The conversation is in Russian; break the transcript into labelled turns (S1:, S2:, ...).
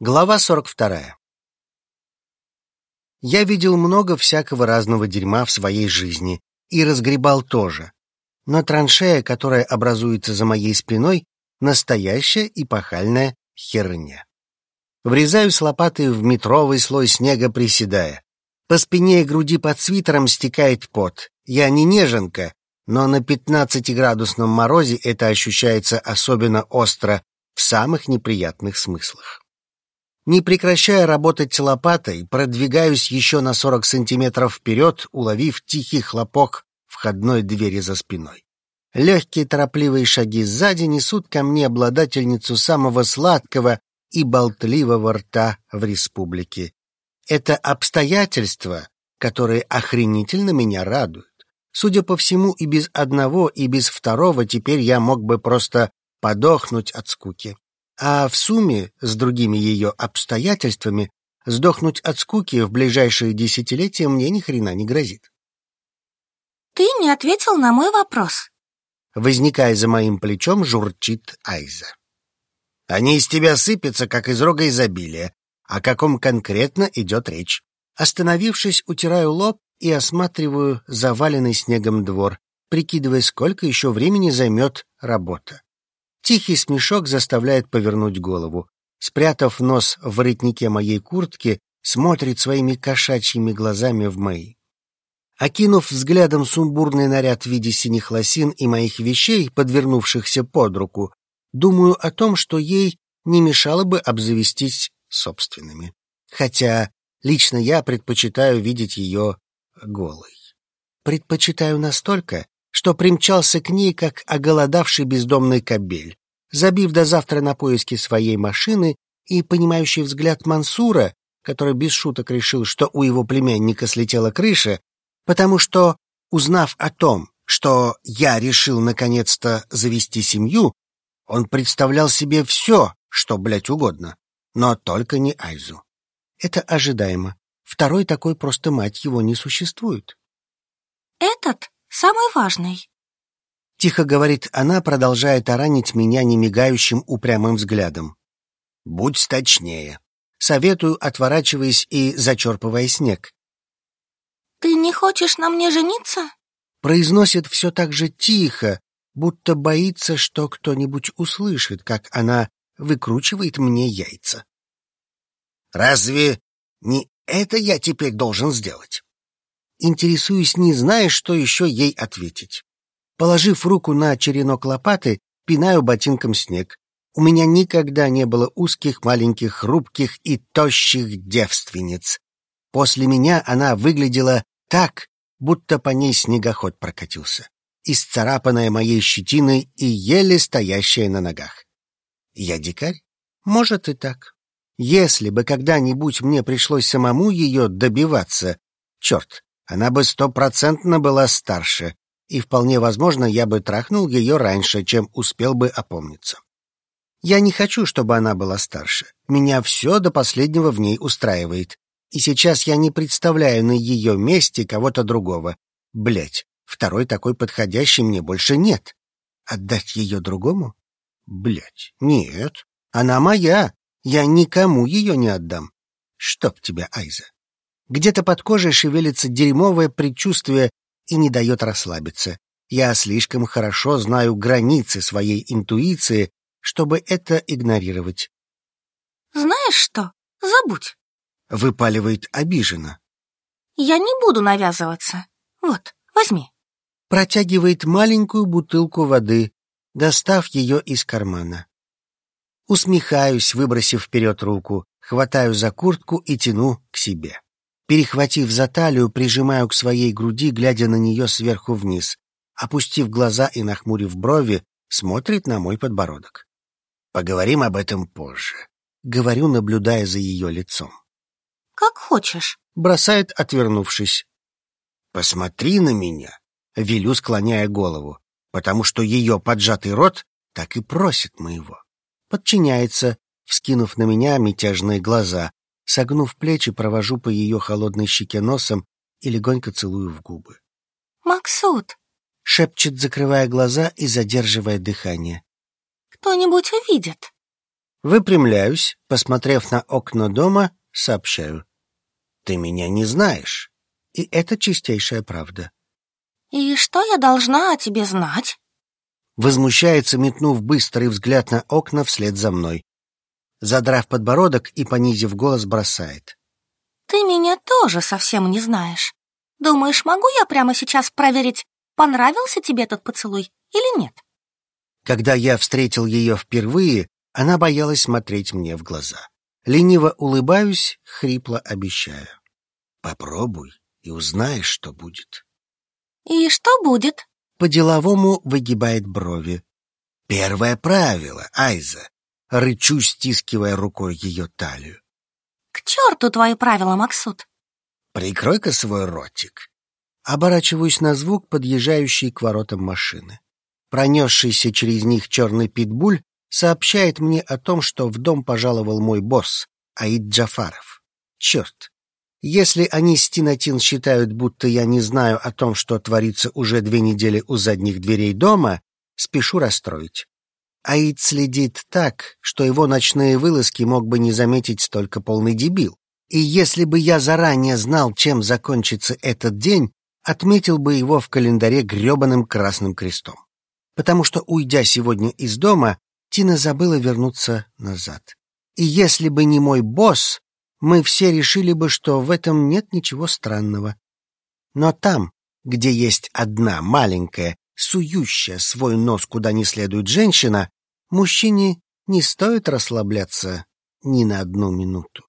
S1: Глава 42. Я видел много всякого разного дерьма в своей жизни и разгребал тоже. Но траншея, которая образуется за моей спиной, настоящая и пахальная херня. Врезаюсь лопатой в метровый слой снега, приседая. По спине и груди под свитером стекает пот. Я не неженка, но на 15-градусном морозе это ощущается особенно остро в самых неприятных смыслах. Не прекращая работать лопатой, продвигаюсь еще на 40 сантиметров вперед, уловив тихий хлопок входной двери за спиной. Легкие торопливые шаги сзади несут ко мне обладательницу самого сладкого и болтливого рта в республике. Это обстоятельства, которые охренительно меня радуют. Судя по всему, и без одного, и без второго теперь я мог бы просто подохнуть от скуки а в сумме с другими ее обстоятельствами сдохнуть от скуки в ближайшие десятилетия мне ни хрена не грозит.
S2: Ты не ответил на мой вопрос.
S1: Возникая за моим плечом, журчит Айза. Они из тебя сыпятся, как из рога изобилия. О каком конкретно идет речь? Остановившись, утираю лоб и осматриваю заваленный снегом двор, прикидывая, сколько еще времени займет работа. Тихий смешок заставляет повернуть голову. Спрятав нос в воротнике моей куртки, смотрит своими кошачьими глазами в мои. Окинув взглядом сумбурный наряд в виде синих лосин и моих вещей, подвернувшихся под руку, думаю о том, что ей не мешало бы обзавестись собственными. Хотя лично я предпочитаю видеть ее голой. Предпочитаю настолько, что примчался к ней, как оголодавший бездомный кобель. Забив до завтра на поиски своей машины и понимающий взгляд Мансура, который без шуток решил, что у его племянника слетела крыша, потому что, узнав о том, что я решил наконец-то завести семью, он представлял себе все, что, блядь, угодно, но только не Айзу. Это ожидаемо. Второй такой просто мать его не существует.
S2: Этот самый важный.
S1: Тихо говорит она, продолжая таранить меня немигающим упрямым взглядом. Будь точнее. Советую, отворачиваясь и зачерпывая снег.
S2: Ты не хочешь на мне жениться?
S1: Произносит все так же тихо, будто боится, что кто-нибудь услышит, как она выкручивает мне яйца. Разве не это я теперь должен сделать? Интересуюсь, не зная, что еще ей ответить. Положив руку на черенок лопаты, пинаю ботинком снег. У меня никогда не было узких, маленьких, хрупких и тощих девственниц. После меня она выглядела так, будто по ней снегоход прокатился, исцарапанная моей щетиной и еле стоящая на ногах. Я дикарь? Может и так. Если бы когда-нибудь мне пришлось самому ее добиваться, черт, она бы стопроцентно была старше, и вполне возможно, я бы трахнул ее раньше, чем успел бы опомниться. Я не хочу, чтобы она была старше. Меня все до последнего в ней устраивает. И сейчас я не представляю на ее месте кого-то другого. Блять, второй такой подходящий мне больше нет. Отдать ее другому? Блять, нет. Она моя. Я никому ее не отдам. Чтоб тебя, Айза. Где-то под кожей шевелится дерьмовое предчувствие и не дает расслабиться. Я слишком хорошо знаю границы своей интуиции, чтобы это игнорировать.
S2: «Знаешь что? Забудь!»
S1: — выпаливает обиженно.
S2: «Я не буду навязываться. Вот, возьми».
S1: Протягивает маленькую бутылку воды, достав ее из кармана. Усмехаюсь, выбросив вперед руку, хватаю за куртку и тяну к себе. Перехватив за талию, прижимаю к своей груди, глядя на нее сверху вниз. Опустив глаза и нахмурив брови, смотрит на мой подбородок. Поговорим об этом позже. Говорю, наблюдая за ее лицом.
S2: Как хочешь.
S1: Бросает, отвернувшись. Посмотри на меня. Велю, склоняя голову, потому что ее поджатый рот так и просит моего. Подчиняется, вскинув на меня мятежные глаза, Согнув плечи, провожу по ее холодной щеке носом и легонько целую в губы.
S2: «Максут!»
S1: — шепчет, закрывая глаза и задерживая дыхание.
S2: «Кто-нибудь увидит?»
S1: Выпрямляюсь, посмотрев на окна дома, сообщаю. Ты меня не знаешь. И это чистейшая правда.
S2: И что я должна о тебе знать?
S1: Возмущается, метнув быстрый взгляд на окна вслед за мной. Задрав подбородок и понизив голос, бросает.
S2: Ты меня тоже совсем не знаешь. Думаешь, могу я прямо сейчас проверить, понравился тебе этот поцелуй или нет?
S1: Когда я встретил ее впервые, она боялась смотреть мне в глаза. Лениво улыбаюсь, хрипло обещаю. Попробуй и узнаешь, что будет.
S2: И что будет?
S1: По-деловому выгибает брови. Первое правило, Айза. Рычу, стискивая рукой ее талию.
S2: К черту твои правила, Максут.
S1: Прикрой-ка свой ротик. Оборачиваюсь на звук, подъезжающий к воротам машины. Пронесшийся через них черный питбуль сообщает мне о том, что в дом пожаловал мой босс, Аид Джафаров. Черт! Если они с Тинатин считают, будто я не знаю о том, что творится уже две недели у задних дверей дома, спешу расстроить. Аид следит так, что его ночные вылазки мог бы не заметить столько полный дебил. И если бы я заранее знал, чем закончится этот день, отметил бы его в календаре грёбаным красным крестом потому что, уйдя сегодня из дома, Тина забыла вернуться назад. И если бы не мой босс, мы все решили бы, что в этом нет ничего странного. Но там, где есть одна маленькая, сующая свой нос куда не следует женщина, мужчине не стоит расслабляться ни на одну минуту.